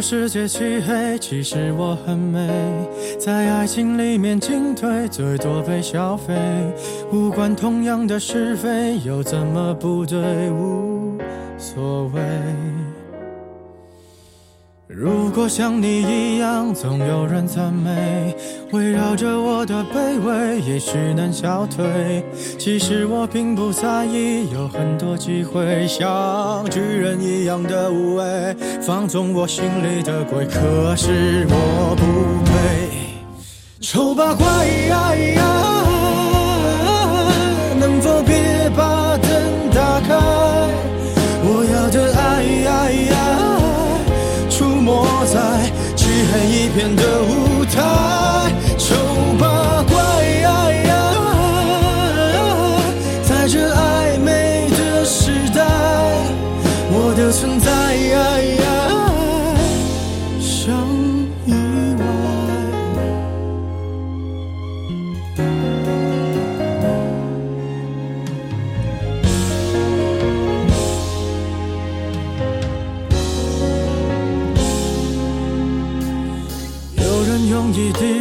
世界漆黑，其实我很美。在爱情里面进退，最多被消费。无关痛痒的是非，又怎么不对？无所谓。如果像你一样，总有人赞美，围绕着我的卑微，也许能消退。其实我并不在意，有很多机会，像巨人一样的无畏，放纵我心里的鬼。可是我不配，丑八怪，片的舞台，丑八怪，在这暧昧的时代，我的存在。像意外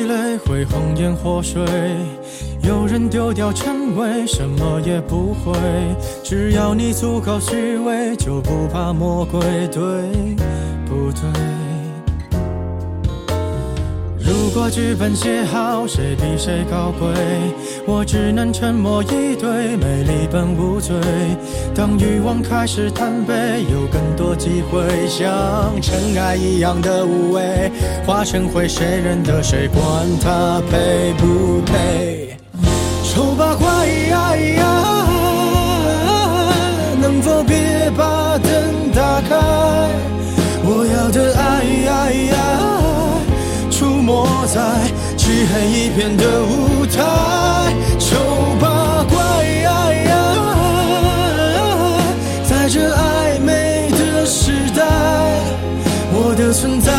泪会红颜祸水，有人丢掉称谓，什么也不会。只要你足够虚伪，就不怕魔鬼，对不对？如果剧本写好，谁比谁高贵？我只能沉默以对，美丽本无罪。当欲望开始贪杯，有更多机会，像尘埃一样的无畏，化成灰，谁认得谁？管他配不漆黑一片的舞台，丑八怪，在这暧昧的时代，我的存在。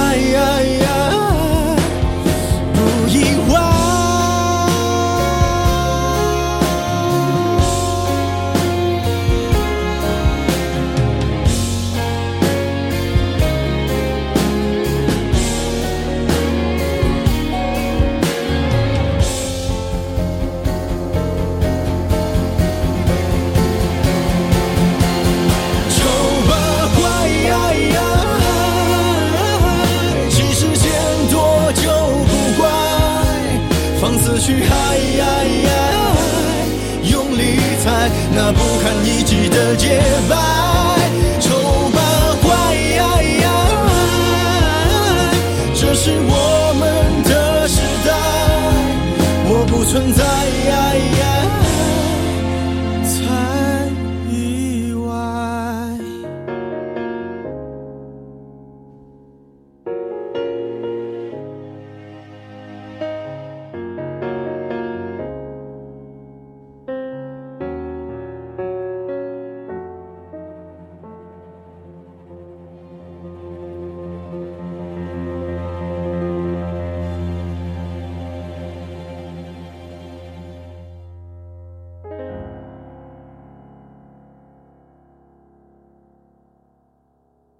去嗨，用力踩那不堪一击的洁白，丑八怪，这是我们的时代，我不存在。